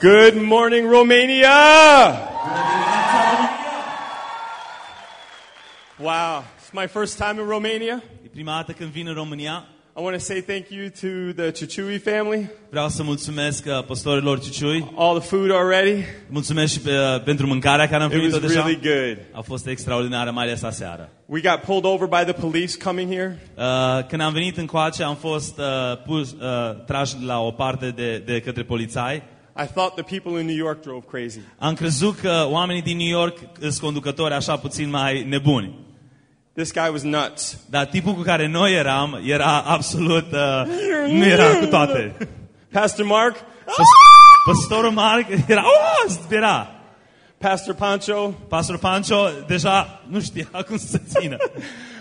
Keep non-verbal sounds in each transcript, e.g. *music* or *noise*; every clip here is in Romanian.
Good morning, Romania! Wow, it's my first time in Romania. E prima dată când vin în România. I want to say thank you to the Chuchui family. Vreau să mulțumesc uh, păstorilor Ciuciui. All the food already. Mulțumesc și uh, pentru mâncarea care am It primit-o was deja. really good. A fost extraordinară, mai ales aseară. We got pulled over by the police coming here. Uh, când am venit încoace, am fost uh, pus, uh, trași la o parte de, de către polițai. I thought the people in New York drove crazy. Am crezut că oamenii din New York sunt conducători așa puțin mai nebuni. This guy was nuts. Dar tipul cu care noi eram era absolut... Uh, nu era cu toate. Pastor Mark, Păs- Păstorul Mark era... Oh, era. Pastor Pancho. Pastor Pancho deja nu știa *laughs* cum să se țină.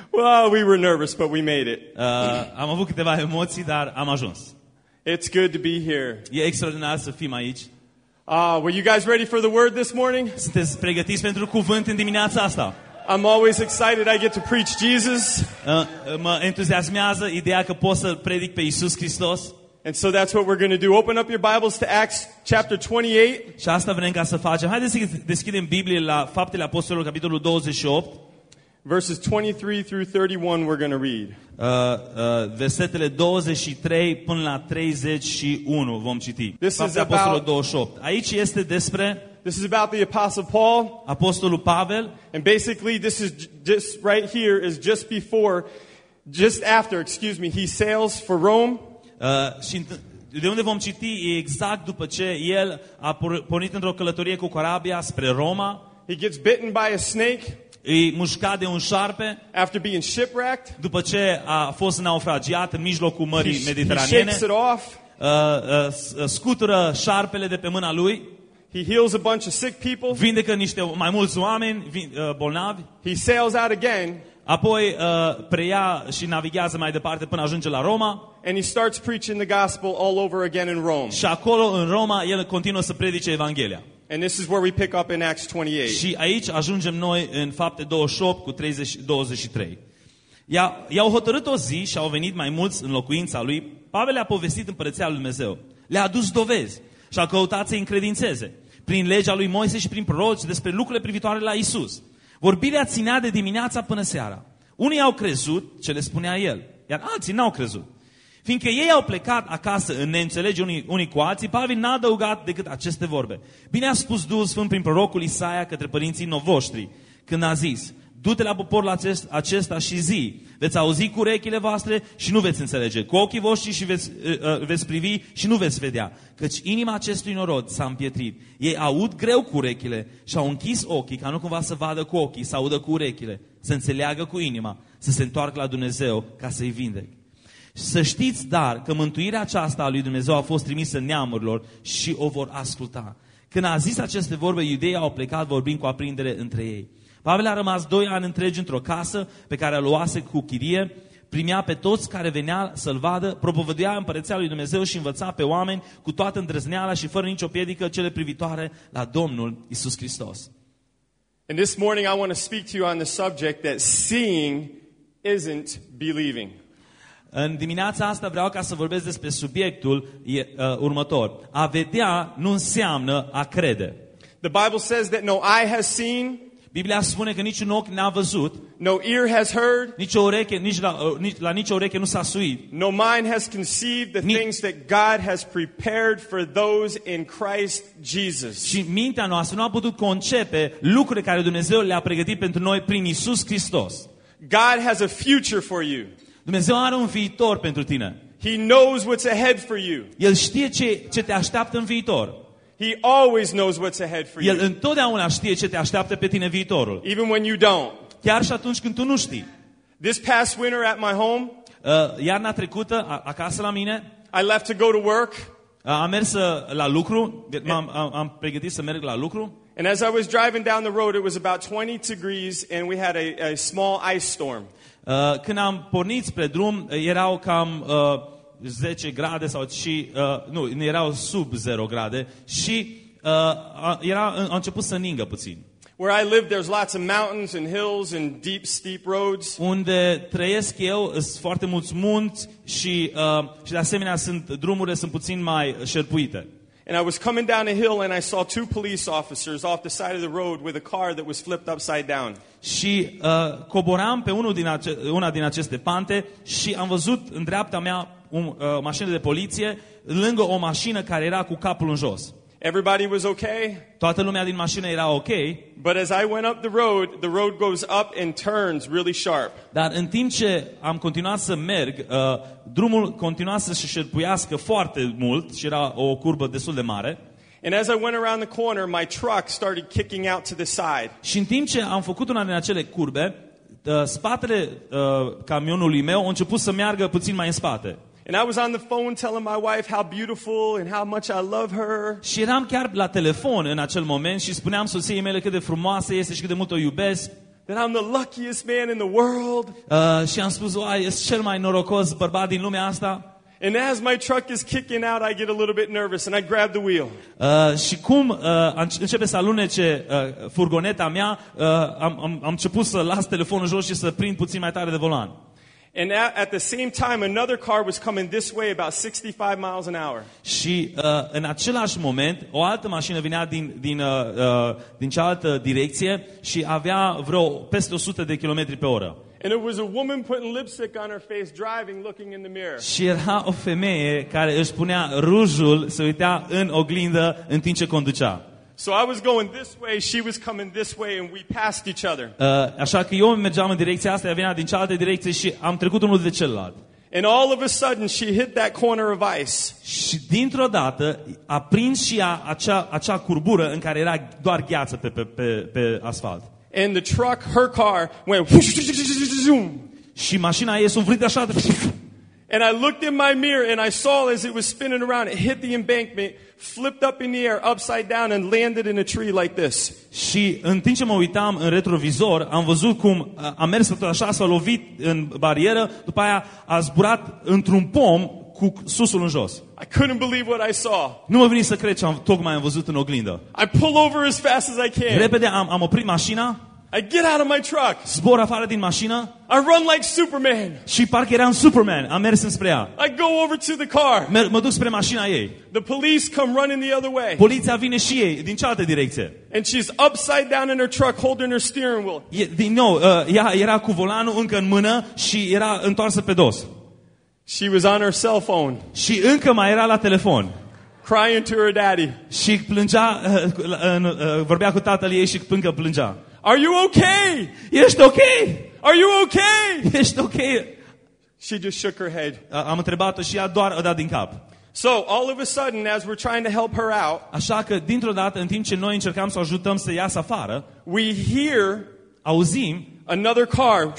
Well, we were nervous, but we made it. Uh, am avut câteva emoții, dar am ajuns. It's good to be here. E extraordinar să fim aici. Uh, were you guys ready for the word this morning? Sunteți pregătiți pentru cuvânt în dimineața asta? I'm always excited I get to preach Jesus. Uh, mă entuziasmează ideea că pot să predic pe Isus Hristos. And so that's what we're going to do. Open up your Bibles to Acts chapter 28. Și asta vrem ca să facem. Haideți să deschidem Biblie la Faptele Apostolilor, capitolul 28. Verses 23 through 31 we're going to read. Uh, uh, versetele 23 până la 31 vom citi. This is Fapte about- Apostolul 28. Aici este despre This is about the apostle Paul Apostolul Pavel and basically this is j- just right here is just before just after, excuse me, he sails for Rome Uh, și înt- de unde vom citi e exact după ce el a por- pornit într-o călătorie cu corabia spre Roma, He gets bitten by a snake îi mușcat de un șarpe, after being shipwrecked. după ce a fost naufragiat în mijlocul He, Mării he Mediteraniene, shakes it off. uh, uh, s- uh, scutură șarpele de pe mâna lui, He heals a bunch of sick people. vindecă niște mai mulți oameni vin, uh, bolnavi, He sails out again apoi uh, preia și navighează mai departe până ajunge la Roma and he starts preaching the gospel all over again in Rome. și acolo în Roma el continuă să predice Evanghelia. And this is where we pick up in Acts 28. Și aici ajungem noi în fapte 28 cu 30, 23. I-a, i-au hotărât o zi și au venit mai mulți în locuința lui. Pavel le-a povestit împărăția lui Dumnezeu. Le-a adus dovezi și a căutat să-i încredințeze. Prin legea lui Moise și prin proroci despre lucrurile privitoare la Isus. Vorbirea ținea de dimineața până seara. Unii au crezut ce le spunea el, iar alții n-au crezut. Fiindcă ei au plecat acasă în neînțelege unii, unii cu alții, Pavel n-a adăugat decât aceste vorbe. Bine a spus Duhul Sfânt prin prorocul Isaia către părinții novoștri, când a zis, du-te la poporul acest, acesta și zi, veți auzi cu urechile voastre și nu veți înțelege, cu ochii voștri și veți, uh, uh, veți privi și nu veți vedea, căci inima acestui norod s-a împietrit. Ei aud greu cu urechile și au închis ochii, ca nu cumva să vadă cu ochii, să audă cu urechile, să înțeleagă cu inima, să se întoarcă la Dumnezeu ca să-i vindec. Să știți, dar, că mântuirea aceasta a lui Dumnezeu a fost trimisă neamurilor și o vor asculta. Când a zis aceste vorbe, iudeii au plecat vorbind cu aprindere între ei. Pavel a rămas doi ani întregi într-o casă pe care o luase cu chirie, primea pe toți care venea să-l vadă, propovăduia împărăția lui Dumnezeu și învăța pe oameni cu toată îndrăzneala și fără nicio piedică cele privitoare la Domnul Isus Hristos. And this morning I want to speak to you on the subject that seeing isn't believing. În dimineața asta vreau ca să vorbesc despre subiectul e, uh, următor. A vedea nu înseamnă a crede. The Bible says that no eye has seen, Biblia spune că niciun ochi n-a văzut, no ear has heard, nici o ureche, nici la, uh, nici, la nicio ureche nu s-a suit, no mind has conceived the Ni- things that God has prepared for those in Christ Jesus. și mintea noastră nu a putut concepe lucrurile care Dumnezeu le-a pregătit pentru noi prin Isus Hristos. God has a future for you. Dumnezeu are un viitor pentru tine. He knows what's ahead for you. El știe ce, ce te așteaptă în viitor. He always knows what's ahead for El you, întotdeauna știe ce te așteaptă pe tine viitorul. even when you don't. Chiar și atunci când tu nu știi. This past winter at my home, Uh, iarna trecută, a- acasă la mine, I left to go to work, uh, am mers uh, la lucru, m-am, am, am pregătit să merg la lucru and as I was driving down the road, it was about 20 degrees, and we had a, a small ice storm. Uh, când am pornit spre drum, uh, erau cam uh, 10 grade sau și, uh, nu, nu, erau sub 0 grade și uh, a- era, a început să ningă puțin. Where I live, there's lots of mountains and hills and deep, steep roads. Unde trăiesc eu, sunt foarte mulți munți și, uh, și de asemenea sunt, drumurile sunt puțin mai șerpuite. And I was coming down a hill and I saw two police officers off the side of the road with a car that was flipped upside down. Și uh, coboram pe unul din ace- una din aceste pante și am văzut în dreapta mea un, uh, mașină de poliție lângă o mașină care era cu capul în jos. Everybody was okay, Toată lumea din mașină era ok, but as I went up the road, the road goes up and turns really sharp. dar în timp ce am continuat să merg, uh, drumul continua să se șerpuiască foarte mult și era o curbă destul de mare. And as I went around the corner, my truck started kicking out to the side. Și în timp ce am făcut una din acele curbe, uh, spatele uh, camionului meu a început să meargă puțin mai în spate. And I was on the phone telling my wife how beautiful and how much I love her. Și eram chiar la telefon în acel moment și spuneam soției mele cât de frumoasă este și cât de mult o iubesc. That I'm the luckiest man in the world. Uh, și am spus, uai, ești cel mai norocos bărbat din lumea asta. And as my truck is kicking out, I get a little bit nervous and I grab the wheel. Uh, și cum uh, începe să alunece uh, furgoneta mea, uh, am, am, am început să las telefonul jos și să prind puțin mai tare de volan. And at, at the same time, another car was coming this way about 65 miles an hour. Și uh, în același moment, o altă mașină vinea din, din, uh, uh, din cealaltă direcție și avea vreo peste 100 de km pe oră. And it was a woman putting lipstick on her face driving, looking in the mirror. Și era o femeie care își punea rujul, se uitea în oglindă în timp ce conducea. So I was going this way, she was coming this way, and we passed each other. Uh, așa că eu mergeam în direcția asta, ea venea din cealaltă direcție și am trecut unul de celălalt. And all of a sudden, she hit that corner of ice. Și dintr-o dată a prins și ea acea, acea curbură în care era doar gheață pe, pe, pe, pe asfalt. And the truck, her car, went zoom. Și mașina ei s-a învârtit așa. And I looked in my mirror and I saw as it was spinning around, it hit the embankment, flipped up in the air, upside down, and landed in a tree like this. Și în timp ce mă uitam în retrovizor, am văzut cum a- mers tot așa, s-a lovit în barieră, după aia a zburat într-un pom cu susul în jos. I couldn't believe what I saw. Nu mă veni să cred ce am, tocmai am văzut în oglindă. I pull over as fast as I can. Repede am, am oprit mașina, I get out of my truck. zbor afară din mașină I run like Superman. și parcă eram Superman. Am mers înspre ea. I go over to the car. Mer- mă duc spre mașina ei. The police come running the other way. Poliția vine și ei din cealaltă direcție. And she's upside down in her truck holding her steering wheel. E, din nou, uh, ea era cu volanul încă în mână și era întoarsă pe dos. She was on her cell phone, Și încă mai era la telefon. crying to her daddy. Și plângea, uh, uh, uh, vorbea cu tatăl ei și încă plângea. Are you okay? Ești ok? Are you okay? Ești ok? She just shook her head. Uh, Am întrebat-o și ea doar a dat din cap. So, all of a sudden, as we're trying to help her out, Așa că, dintr-o dată, în timp ce noi încercam să o ajutăm să iasă afară, we hear auzim, another car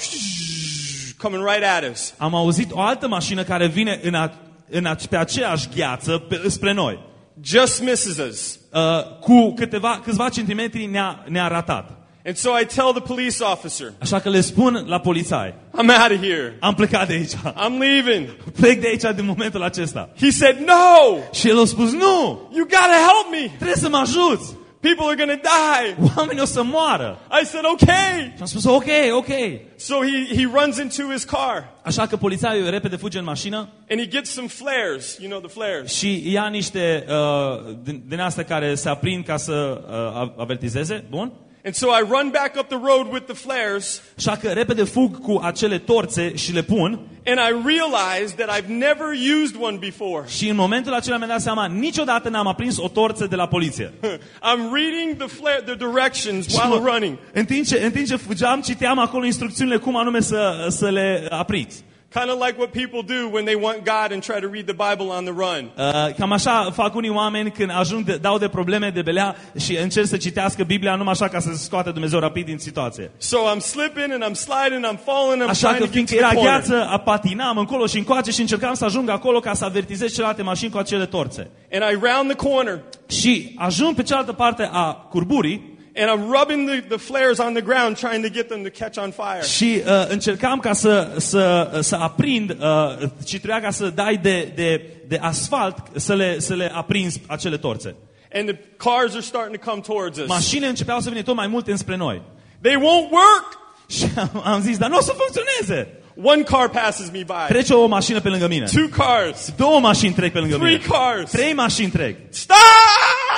coming right at us. am auzit o altă mașină care vine în a, în a, pe aceeași gheață pe, spre noi. Just misses us. Uh, cu câteva, câțiva centimetri ne-a, ne-a ratat. And so I tell the police officer, Așa că le spun la polițai, I'm out of here. am plecat de aici. I'm leaving. Plec de aici din momentul acesta. He said, No! Și el a spus, nu, You gotta help me! trebuie să mă ajuți. People are gonna die! Oamenii o să moară. I said, Okay! Și am spus, ok, ok. So he, he runs into his car Așa că polițaiul repede fuge în mașină and he gets some flares. You know the flares. și ia niște uh, din, din astea care se aprind ca să uh, avertizeze. Bun? And so I run back up the road with the flares Așa că repede fug cu acele torțe și le pun and I realize that I've never used one before. și în momentul acela mi-am dat seama, niciodată n-am aprins o torță de la poliție. *laughs* I'm reading the flare, the directions Și while mă- running. În timp, ce, în timp ce fugeam, citeam acolo instrucțiunile cum anume să, să le apriți. Kind of like what people do when they want God and try to read the Bible on the run. Uh, cam așa fac unii oameni când ajung de, dau de probleme de belea și încerc să citească Biblia numai așa ca să se scoată Dumnezeu rapid din situație. So I'm slipping and I'm sliding, I'm falling, I'm Așa trying că to get fiindcă to the era corner. gheață, patinam încolo și încoace și încercam să ajung acolo ca să avertizez celelalte mașini cu acele torțe. And I round the corner Și ajung pe cealaltă parte a curburii and I'm rubbing the, the flares on the ground trying to get them to catch on fire. și uh, încercam ca să, să, să aprind uh, și trebuia ca să dai de, de, de asfalt să le, să le aprinzi acele torțe. And the cars are starting to come towards us. Mașinile începeau să vină tot mai multe înspre noi. They won't work. Și am, am zis, dar nu o să funcționeze. One car passes me by. Trece o mașină pe lângă mine. Two cars. Două mașini trec pe lângă Three mine. cars. Trei mașini trec. Stop!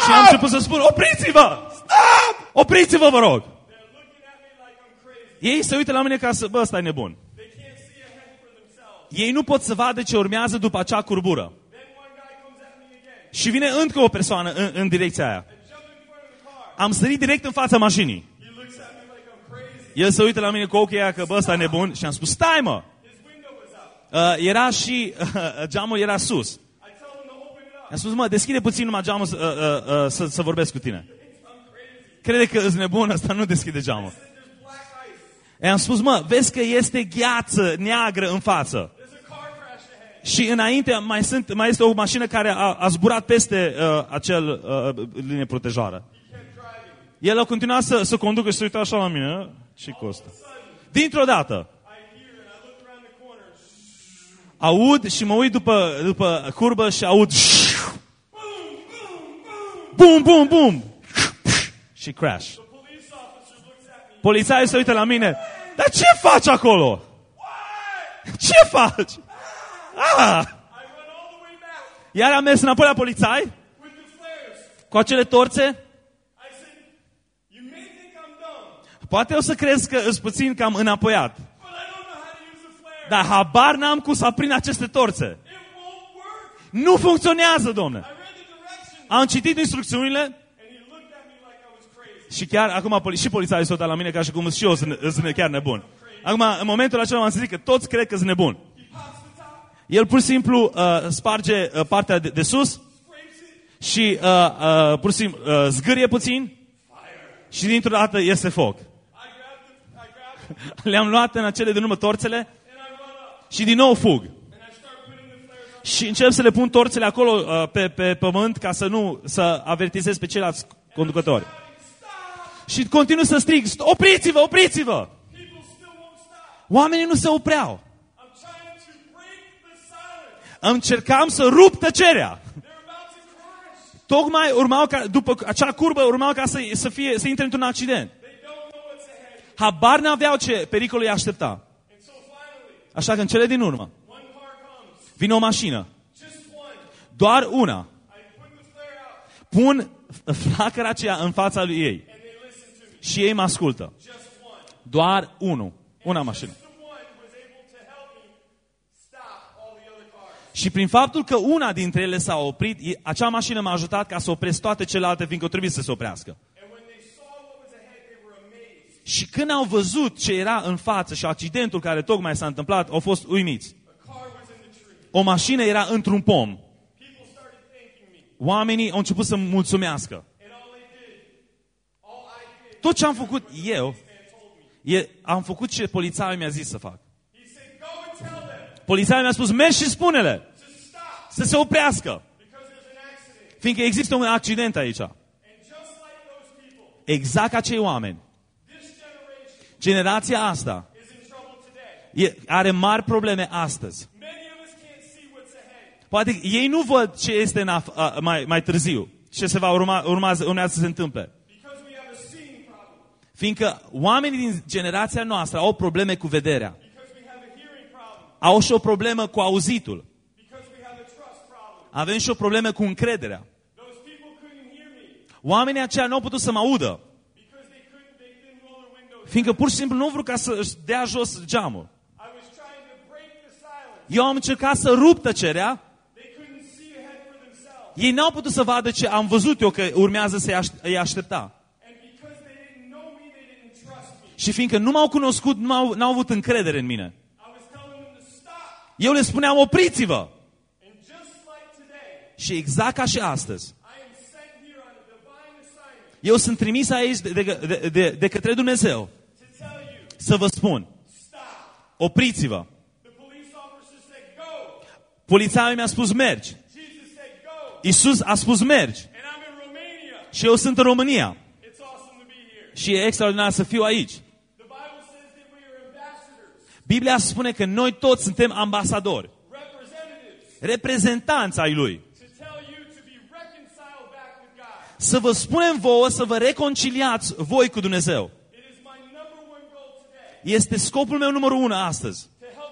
Și am început să spun, opriți-vă! Stop! Opriți-vă, vă rog! They're looking at me like I'm crazy. Ei se uită la mine ca să, bă, ăsta e nebun. They can't see ahead for themselves. Ei nu pot să vadă ce urmează după acea curbură. Then one guy comes at me again. Și vine încă o persoană în, în direcția aia. I jump in front of the car. Am sărit direct în fața mașinii. He looks at me like I'm crazy. El se uită la mine cu ochii aia că bă, ăsta e nebun și am spus, stai mă! His window was up. Uh, era și, uh, geamul era sus. I tell him to open it up. I-am spus, mă, deschide puțin numai geamul să, uh, uh, uh, să, să vorbesc cu tine. Crede că ești nebun, ăsta nu deschide geamul. There's black ice. I-am spus, mă, vezi că este gheață neagră în față. There's a car crash ahead. Și înainte mai, sunt, mai este o mașină care a, a zburat peste uh, acel uh, linie protejoară. He kept driving. El a continuat să, să conducă și să uita așa la mine. Ce costă? Dintr-o dată, I hear and I look around the corner. aud și mă uit după, după curbă și aud Boom, boom, boom. bum, bum, bum și crash. The police officer looks at me. Polițaiul se uită la mine. Dar ce faci acolo? What? Ce faci? Ah! I run all the way back Iar am mers înapoi la polițai with the flares. cu acele torțe. I said, you may think I'm dumb, Poate o să crezi că îți puțin cam înapoiat. but I don't know how to use a flare. Dar habar n-am cum să aprind aceste torțe. It won't work. Nu funcționează, domne. I read the directions Am citit instrucțiunile and he looked at me like I was crazy. Și chiar acum poli- și polițaiul s-a uitat la mine ca și cum sunt și eu sunt, sunt chiar nebun. Acum, în momentul acela am să zic că toți cred că sunt nebun. He pops the top, El pur și simplu uh, sparge uh, partea de, de sus scrapes it, și uh, uh, pur și simplu uh, zgârie puțin și dintr-o dată iese foc. I grab the, I grab it, Le-am luat în acele din urmă torțele and Și run up și din nou fug. and I start putting the flares up. Și încep să le pun torțele acolo uh, pe, pe pământ ca să nu, să avertizez pe ceilalți conducători. Stop! Și continuu să strig, "St- opriți-vă, opriți-vă! People still won't stop. Oamenii nu se opreau. I'm trying to break the silence. Încercam să rup tăcerea. They're about to crash. Tocmai urmau ca, după acea curbă, urmau ca să, să, fie, să intre într-un accident. They don't know what's ahead. Habar n-aveau ce pericol îi aștepta. And so finally, Așa că în cele din urmă, one car comes, vine o mașină, just one. doar una, I put the flare out pun flacăra aceea în fața lui ei and they listen to me. Și ei mă ascultă. Just one. Doar unul, una mașină. The one was able to help me stop all the other cars. Și prin faptul că una dintre ele s-a oprit, e- acea mașină m-a ajutat ca să opresc toate celelalte, fiindcă trebuie să se oprească. And when they saw what was ahead, they were amazed. Și când au văzut ce era în față și accidentul care tocmai s-a întâmplat, au fost uimiți. A car was in the tree. O mașină era într-un pom. People started thanking me. Oamenii au început să mulțumească. And all they did, all I did, Tot ce am făcut eu, man told me. e, am făcut ce polițaiul mi-a zis să fac. He said, go and tell them Polițaiul mi-a spus, mergi și spune-le to stop să se oprească. because there's an accident. Fiindcă există un accident aici. And just like those people, Exact ca cei oameni. this generation Generația asta is in trouble today. e, are mari probleme astăzi. Many of us can't see what's ahead. Poate ei nu văd ce este în af- a, mai, mai târziu, ce se va urma, urmează, urmează să se întâmple. Because we have a seeing problem. Fiindcă oamenii din generația noastră au probleme cu vederea. Because we have a hearing problem. Au și o problemă cu auzitul. Because we have a trust problem. Avem și o problemă cu încrederea. Those people couldn't hear me Oamenii aceia nu au putut să mă audă. because they couldn't, they didn't roll their windows. Fiindcă pur și simplu nu vreau ca să își dea jos geamul. I was trying to break the silence. Eu am încercat să rup tăcerea. They couldn't see ahead for themselves. Ei n-au putut să vadă ce am văzut eu că urmează să îi aștepta. And because they didn't know me, they didn't trust me. Și fiindcă nu m-au cunoscut, nu au, n-au avut încredere în mine. I was telling them to stop. Eu le spuneam, opriți-vă! And just like today, Și exact ca și astăzi. I am sent here on a divine assignment Eu sunt trimis aici de, de, de, de, de către Dumnezeu to tell you, să vă spun, stop. opriți-vă. The police officer said, go. Polițaiul mi-a spus mergi. Jesus said, go. Isus a spus mergi. And I'm in Romania. Și eu sunt în România. It's awesome to be here. Și e extraordinar să fiu aici. The Bible says that we are ambassadors, Biblia spune că noi toți suntem ambasadori, representatives, reprezentanți ai Lui. to tell you to be reconciled back with God. Să vă spunem vouă să vă reconciliați voi cu Dumnezeu. It is my number one goal today Este scopul meu numărul unu astăzi. to help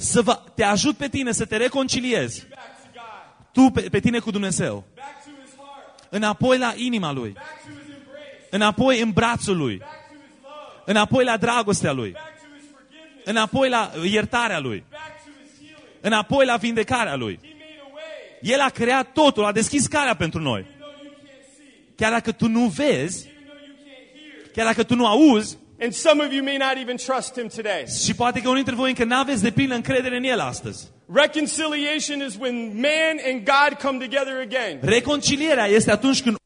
să vă, te ajut pe tine să te reconciliezi. back to God, Tu pe, pe tine cu Dumnezeu. back to His heart, Înapoi la inima Lui. back to His embrace, Înapoi în brațul Lui. back to His love, Înapoi la dragostea Lui. back to His forgiveness, Înapoi la iertarea Lui. back to His healing. Înapoi la vindecarea Lui. He made a way, El a creat totul, a deschis calea pentru noi. even though you can't see, Chiar dacă tu nu vezi, even though you can't hear. chiar dacă tu nu auzi, And some of you may not even trust Him today. și poate că unii dintre voi încă n-aveți de plină încredere în El astăzi. Reconciliation is when man and God come together again. Reconcilierea este atunci când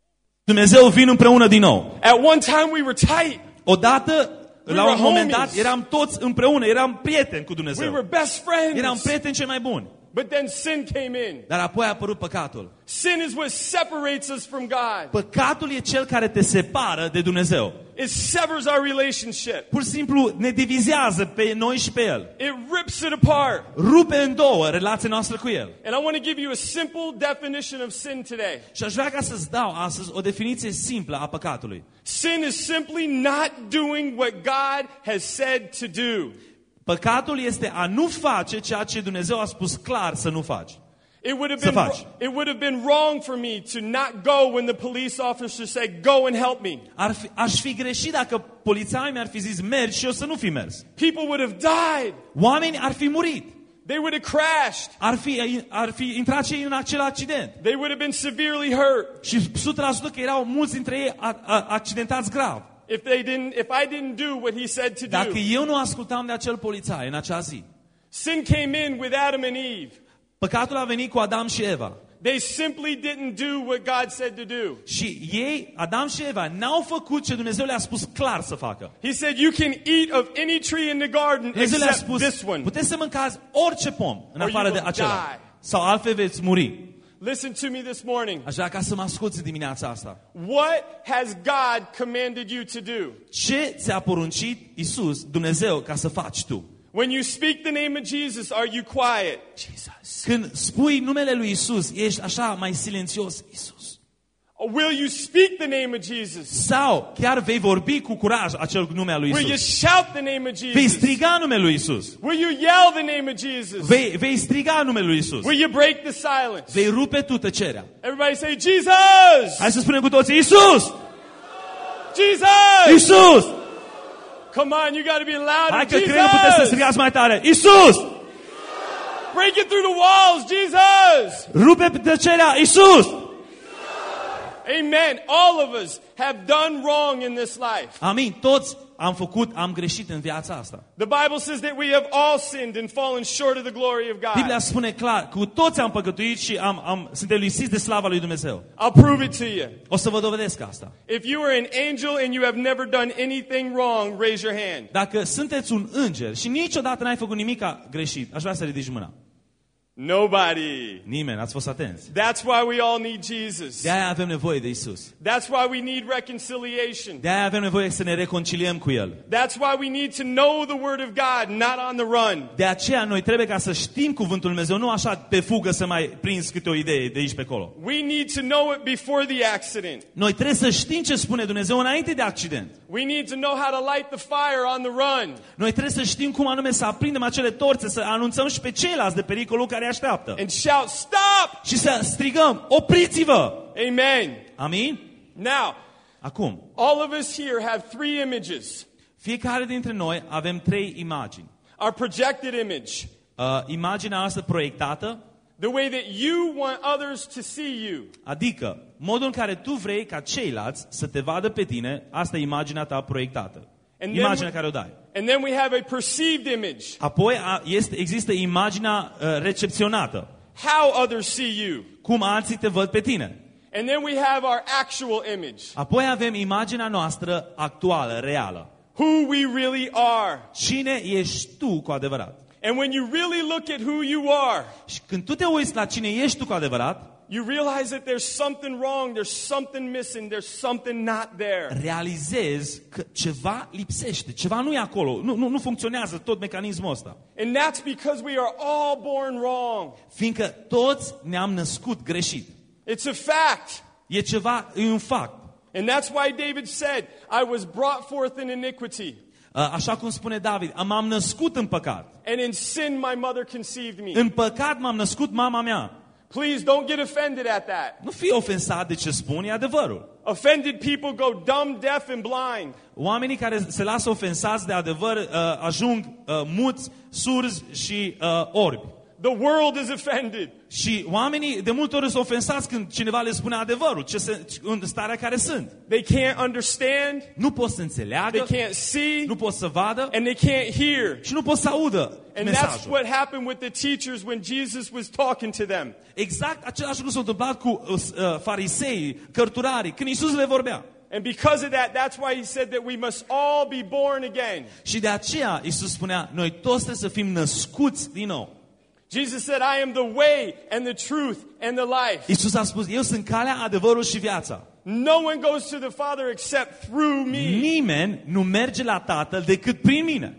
Dumnezeu vin împreună din nou. At one time we were tight. Odată, We la were un moment dat, homies. eram toți împreună, eram prieteni cu We Dumnezeu. were best friends. Eram prieteni cei mai buni. But then sin came in. Dar apoi a apărut păcatul. Sin is what separates us from God. Păcatul e cel care te separă de Dumnezeu. It severs our relationship. Pur și simplu ne divizează pe noi și pe El. It rips it apart. Rupe în două relația noastră cu El. And I want to give you a simple definition of sin today. Și aș vrea ca să-ți dau astăzi o definiție simplă a păcatului. Sin is simply not doing what God has said to do. Păcatul este a nu face ceea ce Dumnezeu a spus clar să nu faci. It would have Să been faci. it would have been wrong for me to not go when the police officer said go and help me. Ar fi, aș fi greșit dacă polițaii mi-ar fi zis mergi și eu să nu fi mers. People would have died. Oamenii ar fi murit. They would have crashed. Ar fi, ar fi intrat și ei în acel accident. They would have been severely hurt Și 100% că erau mulți dintre ei a, a, accidentați grav. If they didn't if I didn't do what he said to Dacă do. eu nu ascultam de acel polițai în acea zi, Sin came in with Adam and Eve. păcatul a venit cu Adam și Eva. They simply didn't do what God said to do. Și ei, Adam și Eva, n-au făcut ce Dumnezeu le-a spus clar să facă. He said you can eat of any tree in the garden Dumnezeu le-a except spus, this one. puteți să mâncați orice pom în Or afară you de will acela. die. Sau altfel veți muri. Listen to me this morning. Aș vrea ca să mă asculți dimineața asta. What has God commanded you to do? Ce ți-a poruncit Isus, Dumnezeu, ca să faci tu? When you speak the name of Jesus, are you quiet? Jesus. Când spui numele lui Isus, ești așa mai silențios, Isus. Or will you speak the name of Jesus? Sau chiar vei vorbi cu curaj acel nume al lui Will you Isus. shout the name of Vei Jesus? striga numele lui Isus. Will you yell the name of Jesus? Vei, vei striga numele lui Isus. Will you break the silence? Vei rupe tu tăcerea. Everybody say, Jesus! Hai să spunem cu toții, Isus! Jesus! Isus! Come on, you got to be Hai louder. că cred că puteți să Jesus! strigați mai tare. Isus! Break it through the walls, Jesus! Rupe tăcerea, Isus! Amen. All of us have done wrong in this life. Amin. Toți am făcut, am greșit în viața asta. The Bible says that we have all sinned and fallen short of the glory of Biblia God. spune clar, cu toți am păcătuit și am, am, suntem lipsiți de slava lui Dumnezeu. I'll prove it to you. O să vă dovedesc asta. If you are an angel and you have never done anything wrong, raise your hand. Dacă sunteți un înger și niciodată n-ai făcut nimic greșit, aș vrea să ridici mâna. Nobody. Nimeni, ați fost atenți. That's why we all need Jesus. De aia avem nevoie de Isus. That's why we need reconciliation. De aia avem nevoie să ne reconciliem cu El. That's why we need to know the Word of God, not on the run. De aceea noi trebuie ca să știm cuvântul Lui Dumnezeu, nu așa pe fugă să mai prinzi câte o idee de aici pe acolo. We need to know it before the accident. Noi trebuie să știm ce spune Dumnezeu înainte de accident. We need to know how to light the fire on the run. Noi trebuie să știm cum anume să aprindem acele torțe, să anunțăm și pe ceilalți de pericolul care așteaptă. And shout, Stop! Și să strigăm, opriți-vă! Amen. Amin? Now, Acum, all of us here have three images fiecare dintre noi avem trei imagini. our projected image, Uh, imaginea noastră proiectată, the way that you want others to see you. adică modul în care tu vrei ca ceilalți să te vadă pe tine, asta e imaginea ta proiectată. And then Imaginea we- care o dai. And then we have a perceived image, Apoi a, este, există imaginea uh, recepționată. how others see you. Cum alții te văd pe tine. And then we have our actual image, Apoi avem imaginea noastră actuală, reală. who we really are. Cine ești tu cu adevărat? And when you really look at who you are, Și când tu te uiți la cine ești tu cu adevărat, you realize that there's something wrong, there's something missing, there's something not there. realizezi că ceva lipsește, ceva nu e acolo, nu, nu, nu funcționează tot mecanismul ăsta. And that's because we are all born wrong. Fiindcă toți ne-am născut greșit. It's a fact. E ceva, e un fapt. And that's why David said, I was brought forth in iniquity. Uh, Așa cum spune David, m-am născut în păcat. And in sin, my mother conceived me. În păcat m-am născut mama mea. Please don't get offended at that. Nu fi ofensat de ce spun, e adevărul. Offended people go dumb, deaf, and blind. Oamenii care se lasă ofensați de adevăr uh, ajung uh, muți, surzi și uh, orbi. The world is offended. Și oamenii de multe ori sunt ofensați când cineva le spune adevărul, ce se, în starea care sunt. They can't understand, Nu pot să înțeleagă, they can't see, nu pot să vadă and they can't hear. și nu pot să audă And that's mesajul. what happened with the teachers when Jesus was talking to them. Exact același lucru s-a întâmplat cu uh, uh, farisei, cărturarii, când Isus le vorbea. And because of that, that's why he said that we must all be born again. Și de aceea Isus spunea, noi toți trebuie să fim născuți din nou. Jesus said, I am the way and the truth and the life. Isus a spus, eu sunt calea, adevărul și viața. No one goes to the Father except through me. Nimeni nu merge la Tatăl decât prin mine.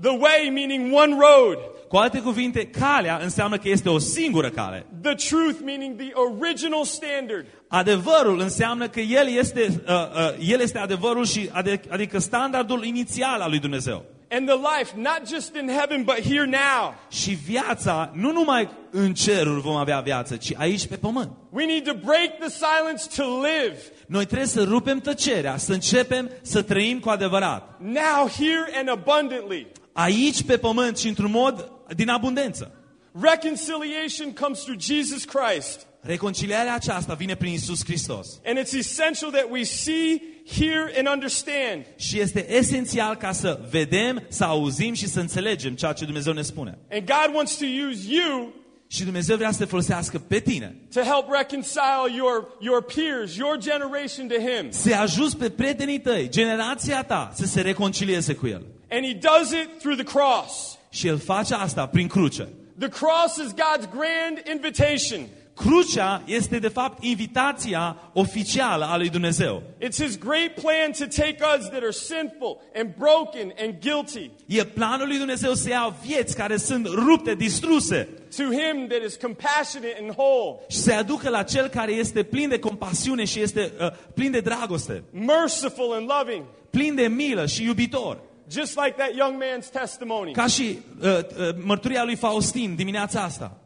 The way meaning one road. Cu alte cuvinte, calea înseamnă că este o singură cale. The truth meaning the original standard. Adevărul înseamnă că El este, uh, uh, el este adevărul și ade- adică standardul inițial al lui Dumnezeu. And the life, not just in heaven, but here now. Și viața, nu numai în ceruri vom avea viață, ci aici pe pământ. We need to break the silence to live. Noi trebuie să rupem tăcerea, să începem să trăim cu adevărat. Now, here, and abundantly. Aici pe pământ și într-un mod din abundență. Reconciliation comes through Jesus Christ. Reconcilierea aceasta vine prin Isus Hristos. And it's essential that we see, hear, and understand. Și este esențial ca să vedem, să auzim și să înțelegem ceea ce Dumnezeu ne spune. And God wants to use you Și Dumnezeu vrea să te folosească pe tine. to help reconcile your, your peers, your generation to Him. Să ajuți pe prietenii tăi, generația ta, să se reconcilieze cu El. And He does it through the cross. Și El face asta prin cruce. The cross is God's grand invitation. Crucea este de fapt invitația oficială a lui Dumnezeu. It's His great plan to take us that are sinful and broken and guilty E planul lui Dumnezeu să ia vieți care sunt rupte, distruse to Him that is compassionate and whole, și să aducă la cel care este plin de compasiune și este uh, plin de dragoste, merciful and loving, plin de milă și iubitor. just like that young man's testimony. Ca și uh, uh, mărturia lui Faustin dimineața asta.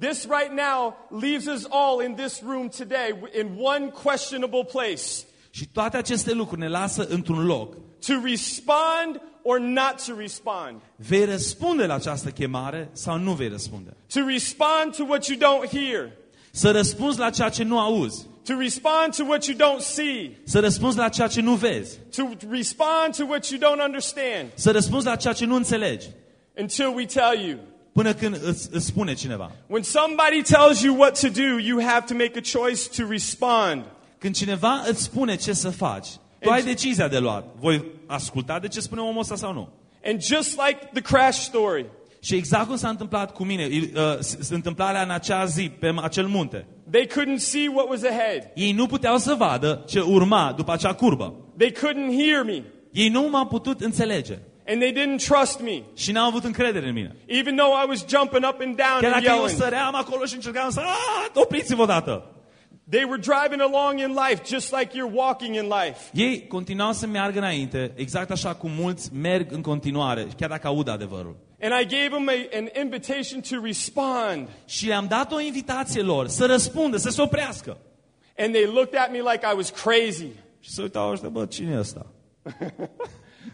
This right now leaves us all in this room today in one questionable place Și toate aceste lucruri ne lasă într-un loc. to respond or not to respond. Vei răspunde la această chemare sau nu vei răspunde? To respond to what you don't hear. Să răspunzi la ceea ce nu auzi. To respond to what you don't see. Să răspunzi la ceea ce nu vezi. To respond to what you don't understand Să răspunzi la ceea ce nu înțelegi. until we tell you. Până când îți, îți spune cineva. When somebody tells you what to do, you have to make a choice to respond. Când cineva îți spune ce să faci, tu ai decizia de luat. Voi asculta de ce spune omul ăsta sau nu? And just like the crash story, Și exact cum s-a întâmplat cu mine, uh, s- întâmplarea în acea zi, pe acel munte. they couldn't see what was ahead. Ei nu puteau să vadă ce urma după acea curbă. They couldn't hear me. Ei nu m-au putut înțelege And they didn't trust me. și n-au avut încredere în mine. Even though I was jumping up and down Chiar and dacă eu yelling. săream acolo și încercam să... "Ah, Opriți-vă odată! They were driving along in life just like you're walking in life. Ei continuau să meargă înainte, exact așa cum mulți merg în continuare, chiar dacă aud adevărul. And I gave them a, an invitation to respond. Și le-am dat o invitație lor să răspundă, să se oprească. And they looked at me like I was crazy. Și se uitau ăștia, bă, cine e ăsta? *laughs*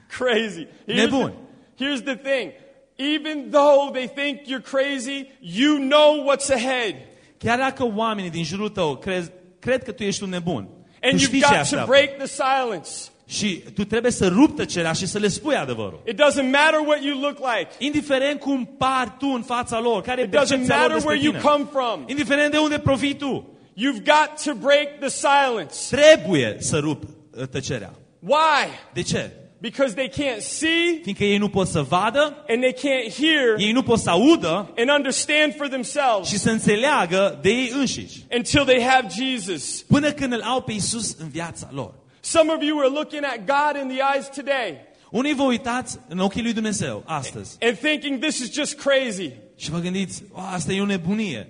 *laughs* Crazy. Here's Nebun. the, here's the thing. Even though they think you're crazy, you know what's ahead. Chiar dacă oamenii din jurul tău crez, cred că tu ești un nebun, tu And știi you've ce got to așteaptă. break the silence. Și tu trebuie să rupi tăcerea și să le spui adevărul. It doesn't matter what you look like. Indiferent cum pari tu în fața lor, care e It doesn't percepția lor matter despre where you tine. come from. Indiferent de unde provii tu, You've got to break the silence. trebuie să rupi uh, tăcerea. Why? De ce? Because they can't see Fiindcă ei nu pot să vadă, and they can't hear ei nu pot să audă and understand for themselves și să înțeleagă de ei înșiși. until they have Jesus. Până când îl au pe Isus în viața lor. Some of you are looking at God in the eyes today Unii vă uitați în ochii lui Dumnezeu astăzi and thinking this is just crazy. și vă gândiți, o, asta e o nebunie.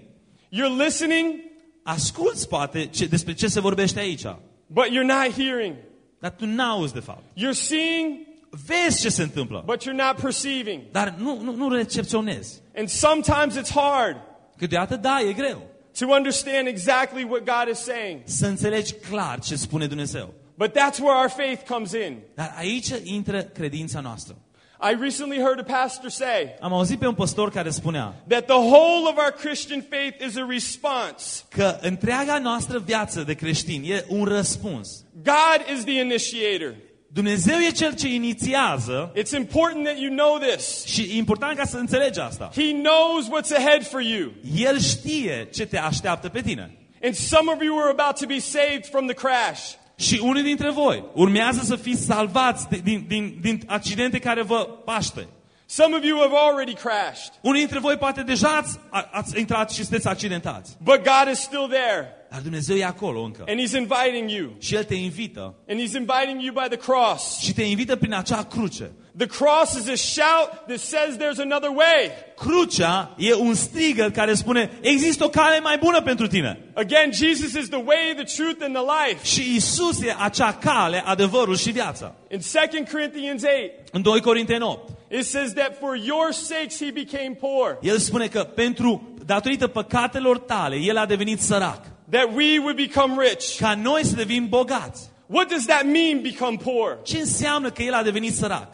You're listening, Asculți poate ce, despre ce se vorbește aici, but you're not hearing. Dar tu n-auzi de fapt. You're seeing, vezi ce se întâmplă, but you're not perceiving. dar nu, nu, nu recepționezi. And sometimes it's hard Câteodată, da, e greu to understand exactly what God is saying. să înțelegi clar ce spune Dumnezeu. But that's where our faith comes in. Dar aici intră credința noastră. I recently heard a pastor say Am auzit pe un pastor care spunea that the whole of our Christian faith is a response. că întreaga noastră viață de creștin e un răspuns. God is the initiator. Dumnezeu e cel ce inițiază It's important that you know this. și e important ca să înțelegi asta. He knows what's ahead for you. El știe ce te așteaptă pe tine. And some of you are about to be saved from the crash. Și unii dintre voi urmează să fiți salvați de- din, din, din accidente care vă paște. Some of you have already crashed. Unii dintre voi poate deja ați, a- ați intrat și sunteți accidentați. But God is still there. Dar Dumnezeu e acolo încă. And He's inviting you. Și El te invită. And He's inviting you by the cross. Și te invită prin acea cruce. The cross is a shout that says there's another way. Crucea e un strigăt care spune, există o cale mai bună pentru tine. Again, Jesus is the way, the truth, and the life. Și Isus e acea cale, adevărul și viața. In 2 Corinthians 8, În 2 Corinteni 8, it says that for your sakes He became poor, El spune că pentru, datorită păcatelor tale, El a devenit sărac. that we would become rich. Ca noi să devenim bogați. What does that mean, become poor? Ce înseamnă că El a devenit sărac?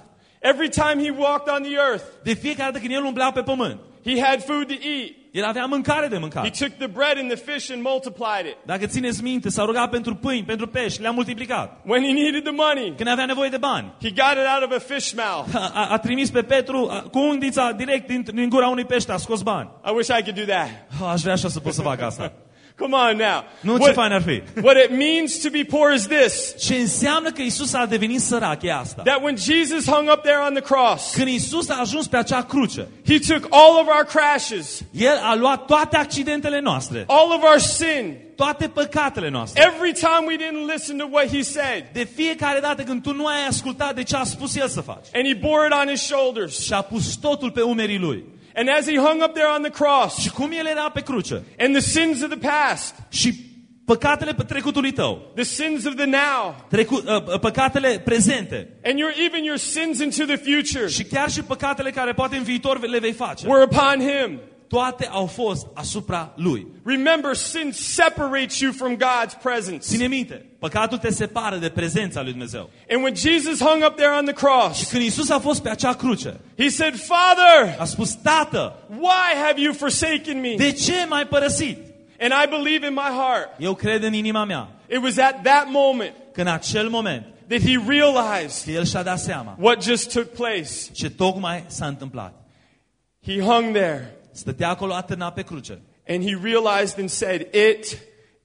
Every time He walked on the earth, De fiecare dată când El umblea pe pământ, He had food to eat. El avea mâncare de He mâncat. took the bread and the fish and multiplied it. Dacă țineți minte, s-a rugat pentru pâini, pentru pești, le-a multiplicat. When he needed the money, Când avea nevoie de bani, he got it out of a fish mouth. a, a, a trimis pe Petru a, cu undița direct din, din gura unui pește, a scos bani. I wish I could do that. Oh, aș vrea așa să pot să fac asta. Come on now. Nu, ce What, fain ar fi. what it means to be poor is this Ce înseamnă că Isus a devenit sărac e asta. that when Jesus hung up there on the cross, Când Isus a ajuns pe acea cruce, he took all of our crashes, El a luat toate accidentele noastre, all of our sin, toate păcatele noastre. every time we didn't listen to what he said, De fiecare dată când tu nu ai ascultat de ce a spus El să faci. and he bore it on his shoulders. Și a pus totul pe umerii Lui. And as he hung up there on the cross, Și cum El era pe cruce. and the sins of the past, Și păcatele pe trecutului tău. the sins of the now, Trecu, uh, uh, păcatele prezente. and your even your sins into the future Și chiar și păcatele care poate în viitor le vei face. were upon him. Toate au fost asupra Lui. Remember, sin separates you from God's presence. Ține minte, păcatul te separă de prezența lui Dumnezeu. And when Jesus hung up there on the cross, Când Isus a fost pe acea cruce, he said, Father, a spus, Tată, why have you forsaken me? de ce m-ai părăsit? And I believe in my heart, Eu cred în inima mea it was at that moment că în acel moment that he realized că El și-a dat seama what just took place. ce tocmai s-a întâmplat. He hung there Stătea acolo atârnat pe cruce. and he realized and said, It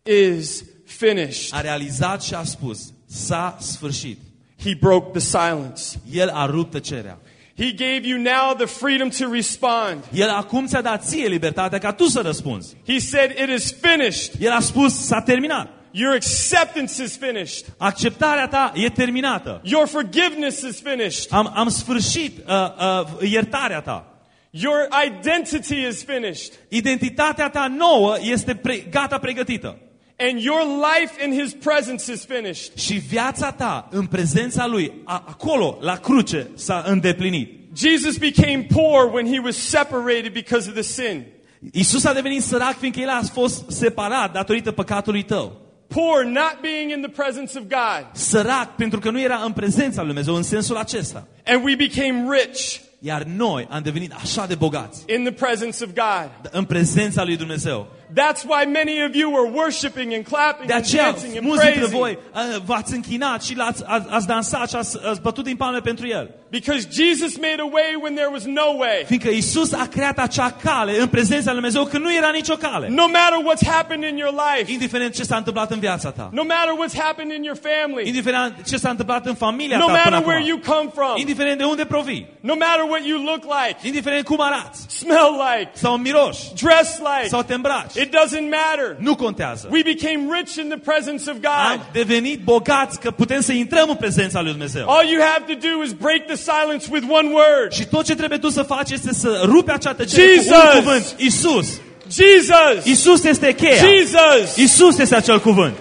is finished. A realizat și a spus, s-a sfârșit. He broke the silence. El a rupt tăcerea. He gave you now the freedom to respond. El acum ți-a dat ție libertatea ca tu să răspunzi. He said, It is finished. El a spus, s-a terminat. Your acceptance is finished. Acceptarea ta e terminată. Your forgiveness is finished. Am, am sfârșit uh, uh, iertarea ta. Your identity is finished. Identitatea ta nouă este pre- gata pregătită. And your life in his presence is finished. Și viața ta în prezența lui, a, acolo, la cruce, s-a îndeplinit. Jesus became poor when he was separated because of the sin. Isus a devenit sărac fiindcă el a fost separat datorită păcatului tău. Poor not being in the presence of God. Sărac pentru că nu era în prezența lui Dumnezeu în sensul acesta. And we became rich Iar noi am devenit așa de bogați in the presence of God. în prezența lui Dumnezeu. That's why many of you are worshiping and clapping De and aceea, dancing and mulți dintre praising. voi uh, v-ați închinat și l-ați, ați, ați dansat și ați, ați bătut din palme pentru El. Because Jesus made a way when there was no way. Fiindcă Isus a creat acea cale în prezența lui Dumnezeu când nu era nicio cale. No matter what's happened in your life, Indiferent ce s-a întâmplat în viața ta. no matter what's happened in your family, Indiferent ce s-a întâmplat în familia no ta până matter where acum. you come from, Indiferent de unde provii. no matter what you look like, Indiferent cum arăți. smell like, Sau miroși. dress like, Sau te îmbraci. It doesn't matter. Nu contează. We became rich in the presence of Am God. devenit bogați că putem să intrăm în prezența lui Dumnezeu. All you have to do is break the silence with one word. Și tot ce trebuie tu să faci este să rupi acea tăcere cu Jesus! un cuvânt. Isus. Jesus! Isus este cheia. Jesus! Isus este acel cuvânt.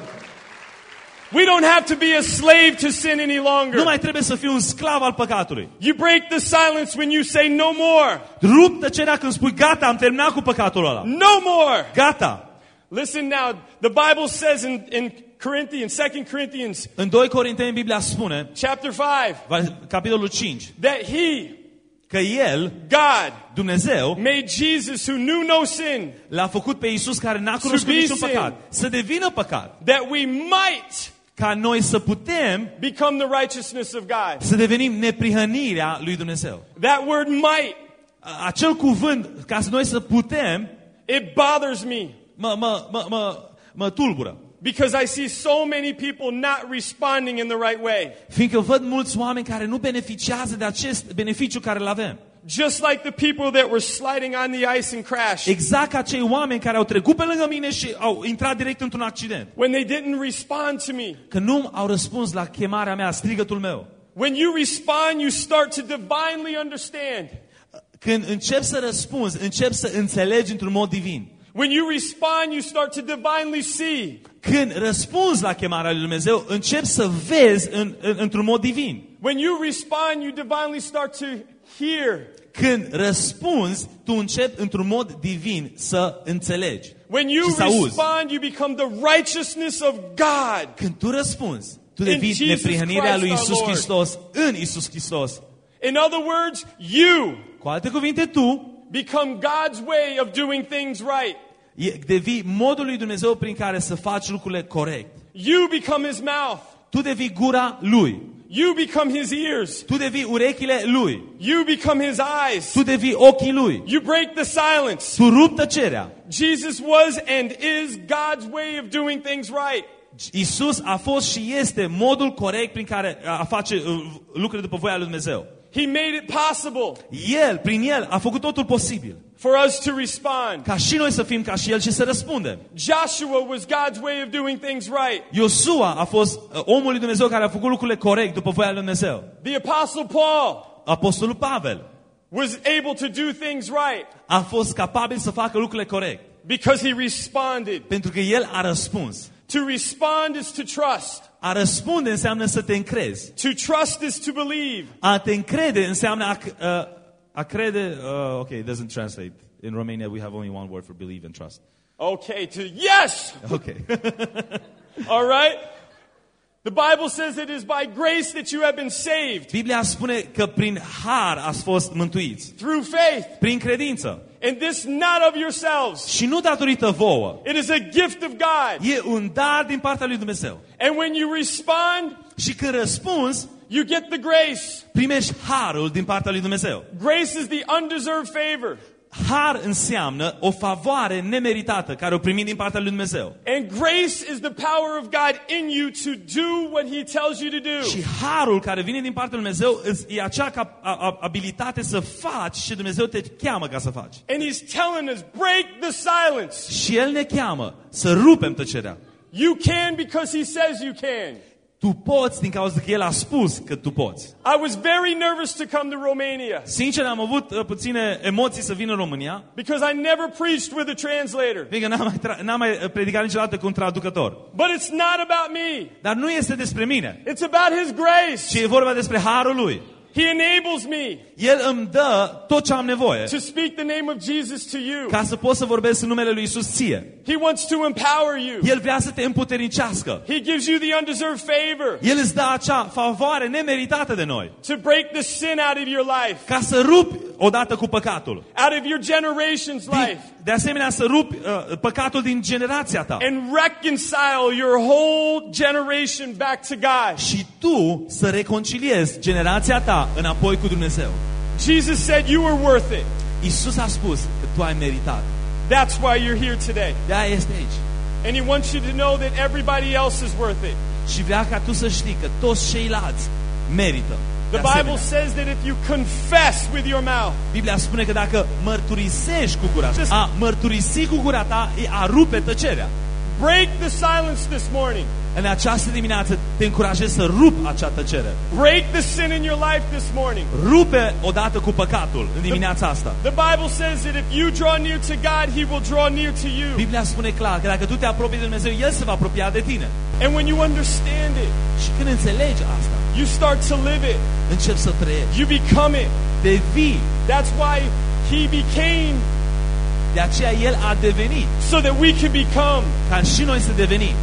We don't have to be a slave to sin any Nu longer. mai trebuie să fii un sclav al păcatului. You break the silence when you say no more. Rup tăcerea când spui, gata, am terminat cu păcatul ăla. No more. Gata. Listen now. The Bible says in, in Corinthians, 2 Corinthians În 2 Corinteni Biblia spune, chapter 5, va- capitolul 5, that he, că El, God, Dumnezeu, made Jesus who knew no sin, l-a făcut pe Iisus care n-a cunoscut be niciun sin. păcat, să devină păcat, that we might ca noi să putem become the righteousness of God. să devenim neprihănirea lui Dumnezeu. That word might, A- Acel cuvânt, ca să noi să putem, it bothers me mă, mă, mă, mă, mă tulbură. because I see so many people not responding in the right way. Fiindcă văd mulți oameni care nu beneficiază de acest beneficiu care îl avem. Just like the people that were sliding on the ice and crashed. Exact ca cei oameni care au trecut pe lângă mine și au intrat direct într-un accident. When they didn't respond to me. Că nu au răspuns la chemarea mea, strigătul meu. When you respond, you start to divinely understand. Când încep să răspunzi, încep să înțelegi într-un mod divin. When you respond, you start to divinely see. Când răspunzi la chemarea lui Dumnezeu, încep să vezi în, în, într-un mod divin. When you respond, you divinely start to hear. Când răspunzi, tu începi într-un mod divin să înțelegi When you și să auzi. respond, you become the righteousness of God. Când tu răspunzi, tu In devii Jesus neprihănirea lui Christ our Isus Lord. Hristos în Isus Hristos. In other words, you Cu alte cuvinte, tu become God's way of doing things right. e- devii modul lui Dumnezeu prin care să faci lucrurile corect. You become his mouth. Tu devii gura lui. You become his ears. Tu devii urechile lui. You become his eyes. Tu devii ochii lui. You break the silence. Tu rupi tăcerea. Jesus was and is God's way of doing things right. Isus a fost și este modul corect prin care a face uh, lucrurile după voia lui Dumnezeu. He made it possible El, prin El, a făcut totul posibil. for us to respond. Ca și noi să fim ca și El și să răspundem. Joshua was God's way of doing things right. Iosua a fost uh, omul lui Dumnezeu care a făcut lucrurile corect după voia lui Dumnezeu. The apostle Paul Apostolul Pavel was able to do things right a fost capabil să facă lucrurile corect. because he responded. Pentru că el a răspuns. To respond is to trust. A răspunde înseamnă să te încrezi. To trust is to believe. A te încrede înseamnă a, uh, a crede... Uh, ok, it doesn't translate. In Romania we have only one word for believe and trust. Okay, to yes! Ok. *laughs* All right? The Bible says it is by grace that you have been saved Biblia spune că prin har ați fost mântuiți. through faith. Prin credință. And this not of yourselves. Și nu datorită vouă. It is a gift of God. E un dar din partea lui Dumnezeu. And when you respond, Și când răspunzi, you get the grace. primești harul din partea lui Dumnezeu. Grace is the undeserved favor. Har înseamnă o favoare nemeritată care o primim din partea lui Dumnezeu. And grace is the power of God in you to do what He tells you to do. Și harul care vine din partea lui Dumnezeu îți- e acea cap- a- a- abilitate să faci și Dumnezeu te cheamă ca să faci. And He's telling us, break the silence. Și El ne cheamă să rupem tăcerea. You can because He says you can. Tu poți din cauza că El a spus că tu poți. I was very nervous to come to Romania Sincer, am avut uh, puține emoții să vin în România, because I never preached with a translator. fiindcă n-am mai, tra- n-am mai uh, predicat niciodată cu un traducător. But it's not about me. Dar nu este despre mine, It's about His grace. ci e vorba despre harul Lui. He enables me El îmi dă tot ce am nevoie to speak the name of Jesus to you. ca să pot să vorbesc în numele Lui Isus ție. He wants to empower you. El vrea să te împuternicească. He gives you the undeserved favor El îți dă acea favoare nemeritată de noi. to break the sin out of your life, Ca să rupi odată cu păcatul. out of your generation's Din- life, De asemenea să rupi uh, păcatul din generația ta. and reconcile your whole generation back to God. Și tu să reconciliezi generația ta înapoi cu Dumnezeu. Jesus said you were worth it. Isus a spus că tu ai meritat. That's why you're here today. De-aia este aici. And He wants you to know that everybody else is worth it. Și vrea ca tu să știi că toți ceilalți merită. De The Bible asemenea. says that if you confess with your mouth, Biblia spune că dacă mărturisești cu gura ta, a mărturisi cu gura ta e a rupe tăcerea. Break the silence this morning. În această dimineață te încurajez să rup acea tăcere. Break the sin in your life this morning. Rupe odată cu păcatul în dimineața asta. The Bible says that if you draw near to God, He will draw near to you. Biblia spune clar că dacă tu te apropii de Dumnezeu, El se va apropia de tine. And when you understand it, Și când înțelegi asta, you start to live it. începi să trăiești. You become it. Devii. That's why He became De aceea El a devenit so that we can become. ca și noi să devenim.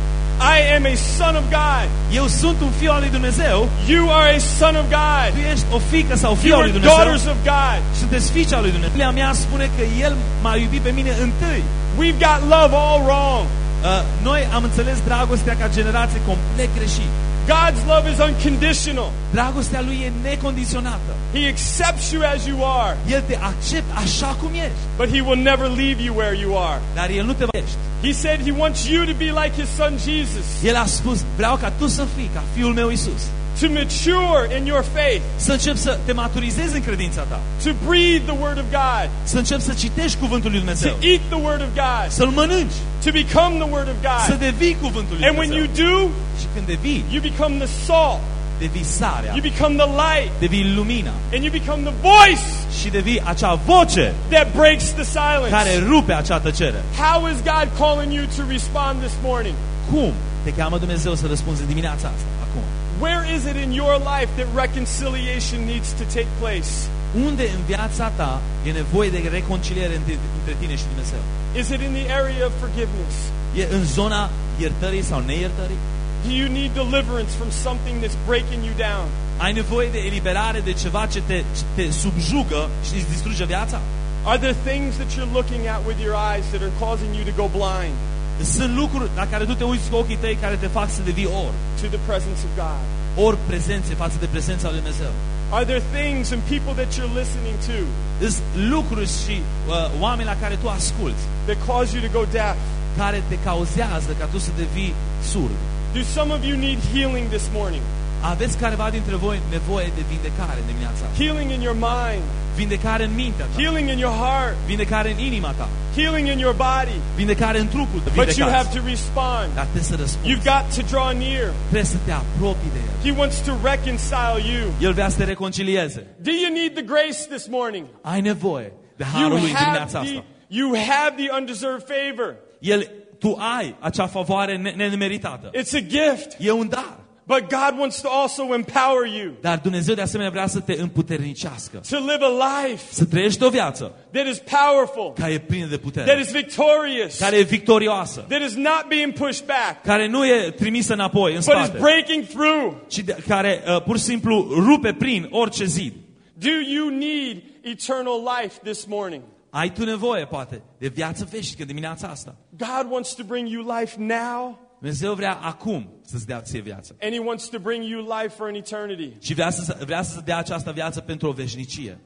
I am a son of God. Eu sunt un fiu al lui Dumnezeu, You are a son of tu God. ești o fică sau fiu You al are lui Dumnezeu. daughters of God. Sunteți fiice al lui Dumnezeu. Biblia mea spune că El m-a iubit pe mine întâi. We've got love all wrong. Uh, noi am înțeles dragostea ca generație complet greșit. God's love is unconditional. Dragostea Lui e necondiționată. He accepts you as you are, El te acceptă așa cum ești. but He will never leave you where you are. Dar El nu te va. He said He wants you to be like His Son Jesus, El a spus, vreau ca tu să fii ca Fiul meu Isus. To mature in your faith, Să începi să te maturizezi în credința ta. to breathe the Word of God, Să începi să citești cuvântul lui to Dumnezeu. eat the Word of God, Să-L mănânci. to become the Word of Să God. devii cuvântul lui And when you Dumnezeu. do, Și când devii, you become the salt, devii sarea, you become the light, devii lumina and you become the voice și devii acea voce that breaks the care silence. rupe acea tăcere. How is God calling you to respond this morning? Cum te cheamă Dumnezeu să răspunzi în dimineața asta, acum? Where is it in your life that reconciliation needs to take place? Unde în viața ta e nevoie de reconciliere între, între tine și Dumnezeu? Is it in the area of forgiveness? E în zona iertării sau neiertării? Do you need deliverance from something that's breaking you down? Ai nevoie de eliberare de ceva ce te, ce te subjugă și îți distruge viața? Are there things that you're looking at with your eyes that are causing you to go blind Sunt lucruri la care tu te uiți cu ochii tăi care te fac să devii ori. to the presence of God? Ori prezențe față de prezența lui Dumnezeu. Are there things and people that you're listening to Sunt lucruri și uh, oameni la care tu asculți, that cause you to go deaf? care te cauzează ca tu să devii surd. Do some of you need healing this morning? Aveți careva dintre voi nevoie de vindecare în dimineața asta. Healing in your mind, Vindecare în mintea ta. healing in your heart, Vindecare în inima ta. healing in your body. Vindecare în trupul tău. But you have Vindecați. to respond. Dar trebuie să răspunzi. You've got to draw near. Trebuie să te apropii de El. He wants to reconcile you. El vrea să te reconcilieze. Do you need the grace this morning? Ai nevoie de You harul lui în have dimineața the, asta. you have the undeserved favor. El, tu ai acea favoare ne- nemeritată. It's a gift. E un dar. But God wants to also empower you Dar Dumnezeu de asemenea vrea să te împuternicească. to live a life Să trăiești o viață that is powerful, care e plină de that putere. is victorious, Care e victorioasă. that is not being pushed back, Care nu e trimisă înapoi, în but is spate. breaking through. Ci de, care uh, pur și simplu rupe prin orice zid. Do you need eternal life this morning? Ai tu nevoie, poate, de viață veșnică dimineața asta. God wants to bring you life now, Dumnezeu vrea acum să-ți dea ție viață. and He wants to bring you life for an eternity. Și vrea să, vrea să dea această viață pentru o veșnicie.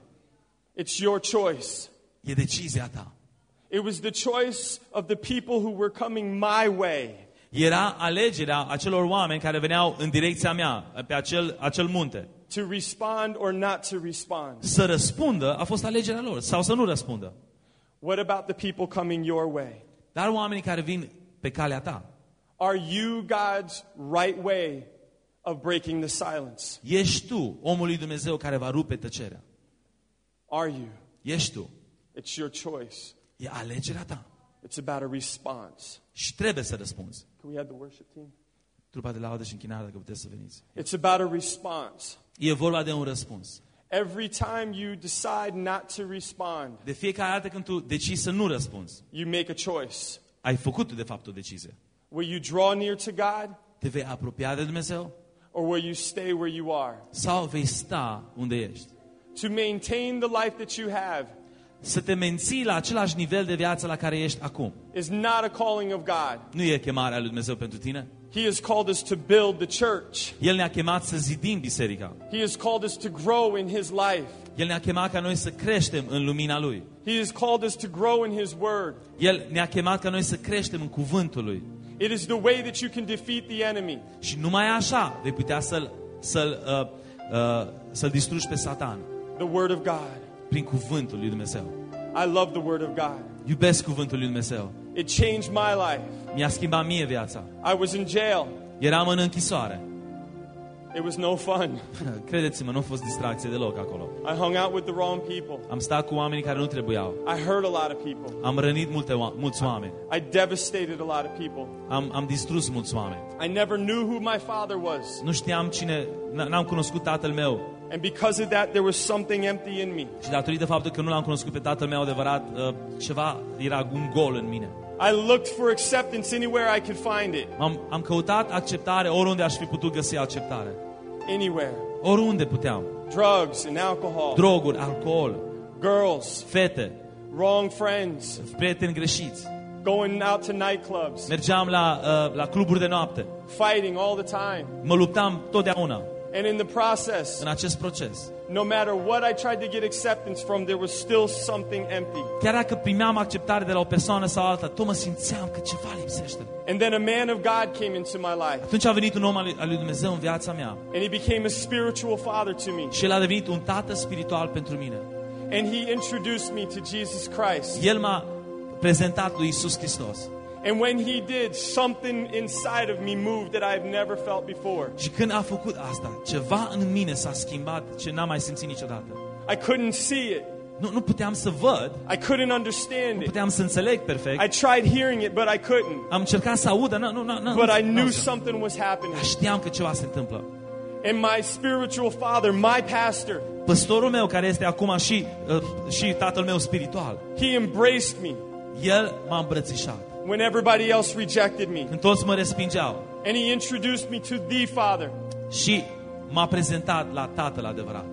It's your choice. E decizia ta. It was the choice of the people who were coming my way. Era alegerea acelor oameni care veneau în direcția mea, pe acel, acel munte. to respond or not to respond. Să răspundă a fost alegerea lor, sau să nu răspundă. What about the people coming your way? Dar oamenii care vin pe calea ta, Are you God's right way of breaking the silence? ești tu omul lui Dumnezeu care va rupe tăcerea. Are you? Ești tu. It's your choice. E alegerea ta. It's about a response. Și trebuie să răspunzi. Can we have the worship team? Trupa de laudă și închinare, dacă puteți să veniți. It's about a response. E vorba de un răspuns. Every time you decide not to respond, De fiecare dată când tu decizi să nu răspunzi, you make a choice. ai făcut de fapt o decizie. Will you draw near to God Te vei apropia de Dumnezeu or will you stay where you are? sau vei sta unde ești? To maintain the life that you have Să te menții la același nivel de viață la care ești acum. is not a calling of God. Nu e chemarea lui Dumnezeu pentru tine? He has called us to build the church. El ne-a chemat să zidim biserica. He has called us to grow in His life. El ne-a chemat ca noi să creștem în lumina Lui. He has called us to grow in His Word. El ne-a chemat ca noi să creștem în cuvântul Lui. It is the way that you can defeat the enemy. Și numai așa vei putea să-l, să-l, uh, uh, să-l distrugi pe Satan. The Word of God. Prin cuvântul lui Dumnezeu. I love the Word of God. Iubesc cuvântul lui Dumnezeu. It changed my life. Mi-a schimbat mie viața. I was in jail. Eram în închisoare. It was no fun. *laughs* Credeți-mă, nu a fost distracție deloc acolo. I hung out with the wrong people. Am stat cu oamenii care nu trebuiau. I hurt a lot of people. Am rănit multe, oa- mulți oameni. I devastated a lot of people. Am, am distrus mulți oameni. I never knew who my father was. Nu știam cine, n- n-am cunoscut tatăl meu. And because of that, there was something empty in me. Și datorită faptului că nu l-am cunoscut pe tatăl meu adevărat, uh, ceva era un gol în mine. I looked for acceptance anywhere I could find it. Am, am căutat acceptare oriunde aș fi putut găsi acceptare. Anywhere. Oriunde puteam. Drugs and alcohol. Droguri, alcool, Girls. fete, Wrong friends. prieteni greșiți. Going out to nightclubs. Mergeam la, uh, la cluburi de noapte. Fighting all the time. Mă luptam totdeauna And in the process, în acest proces. no matter what I tried to get acceptance from, there was still something empty. Chiar dacă primeam acceptare de la o persoană sau alta, tot mă simțeam că ceva lipsește. And then a man of God came into my life. Atunci a venit un om al lui, al lui Dumnezeu în viața mea And he became a spiritual father to me. și el a devenit un tată spiritual pentru mine. And he introduced me to Jesus Christ. El m-a prezentat lui Isus Hristos. And when he did, something inside of me moved that I've never felt before. Și când a făcut asta, ceva în mine s-a schimbat ce n-am mai simțit niciodată. I couldn't see it. Nu, nu puteam să văd, I couldn't understand nu it. puteam să înțeleg I perfect. tried hearing it, but I couldn't. Am încercat să aud, dar nu, nu, nu, nu, But I nu- knew nu- something was happening. Dar știam că ceva se întâmplă. And my spiritual father, my pastor, Păstorul meu, care este acum și, uh, și tatăl meu spiritual, he embraced me el m-a îmbrățișat. When everybody else rejected me. Când toți mă respingeau. And he introduced me to the Father. Și m-a prezentat la tatăl adevărat.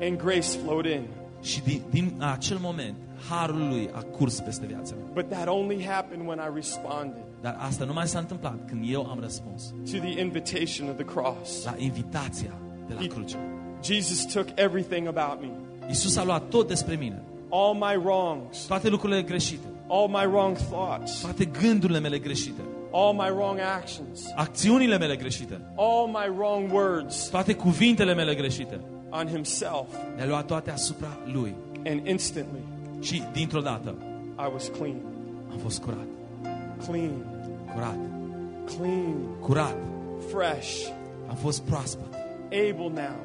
And grace flowed in. Și din, din acel moment, harul lui a curs peste viața mea. But that only happened when I responded Dar asta nu mai s-a întâmplat când eu am răspuns to the invitation of the cross. la invitația de la cruce. Jesus took everything about me. Isus a luat tot despre mine. All my wrongs, Toate lucrurile greșite. All my wrong thoughts, Toate gândurile mele greșite. all my wrong actions, Acțiunile mele greșite. all my wrong words Toate cuvintele mele greșite. on himself. Le-a luat toate asupra lui. And instantly, Și dintr-o dată I was clean. am fost curat. Clean. Curat. Clean. Curat. Fresh. Am fost proaspăt. Able now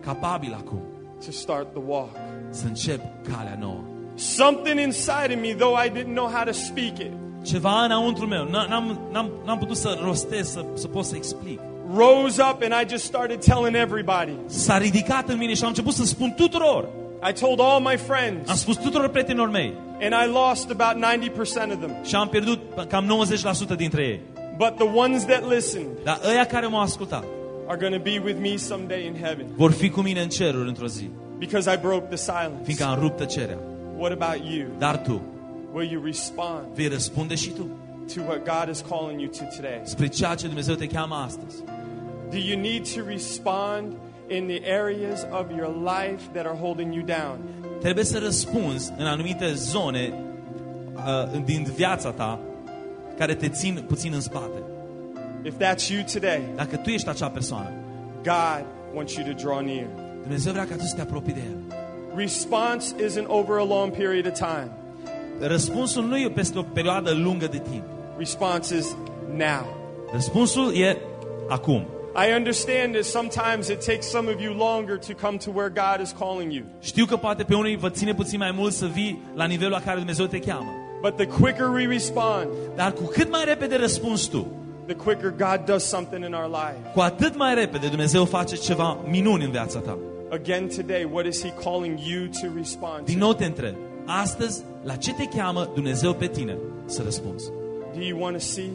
Capabil acum to start the walk. să încep calea nouă. Something inside of me, though I didn't know how to speak it, Ceva înăuntru meu. N- N-am, n-am, n-am putut să rostez, să, să pot să explic. rose up and I just started telling everybody. S-a ridicat în mine și am început să spun tuturor. I told all my Am friends, spus tuturor prietenilor mei. and I lost about 90% of them. Și am pierdut cam 90% dintre ei. But the ones that listened Dar ăia care m-au ascultat are going to be with me someday in heaven vor fi cu mine în ceruri într-o zi. because I broke the silence. Fiindcă am rupt tăcerea. What about you? Dar tu Will you respond vei răspunde și tu to what God is calling you to today? spre ceea ce Dumnezeu te cheamă astăzi. Do you need to respond in the areas of your life that are holding you down? Trebuie să răspunzi în anumite zone uh, din viața ta care te țin puțin în spate. If that's you today, Dacă tu ești acea persoană, God wants you to draw near. Dumnezeu vrea ca tu să te apropii de El. Response isn't over a long period of time. Răspunsul nu e peste o perioadă lungă de timp. Response is now. Răspunsul e acum. I understand that sometimes it takes some of you longer to come to where God is calling you. Știu că poate pe unii vă ține puțin mai mult să vii la nivelul la care Dumnezeu te cheamă. But the quicker we respond, Dar cu cât mai repede răspunzi tu, the quicker God does something in our life. cu atât mai repede Dumnezeu face ceva minuni în viața ta. Again today, what is He calling you to respond Din to? nou te întreb, astăzi, la ce te cheamă Dumnezeu pe tine să răspunzi? Do you want to see?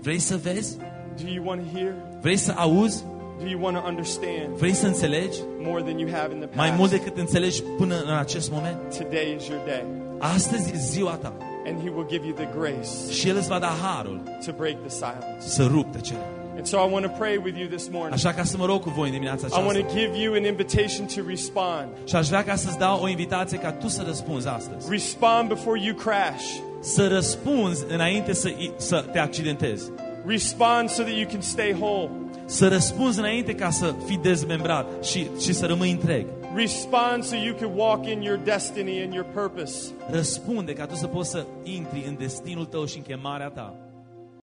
Vrei să vezi? Do you want to hear? Vrei să auzi? Do you want to understand Vrei să înțelegi? more than you have in the Mai mult past? decât înțelegi până în acest moment? Today is your day. Astăzi e ziua ta And He will give you the grace și El îți va da harul to break the silence. să rup tăcerea. And so I want to pray with you this morning. Așa ca să mă rog cu voi în dimineața I want aceasta. to give you an invitation to respond. Și aș vrea ca să-ți dau o invitație ca tu să răspunzi astăzi. Respond before you crash. Să răspunzi înainte să, să te accidentezi. Respond so that you can stay whole. Să răspunzi înainte ca să fii dezmembrat și, și să rămâi întreg. Respond so you can walk in your destiny and your purpose. Răspunde ca tu să poți să intri în destinul tău și în chemarea ta.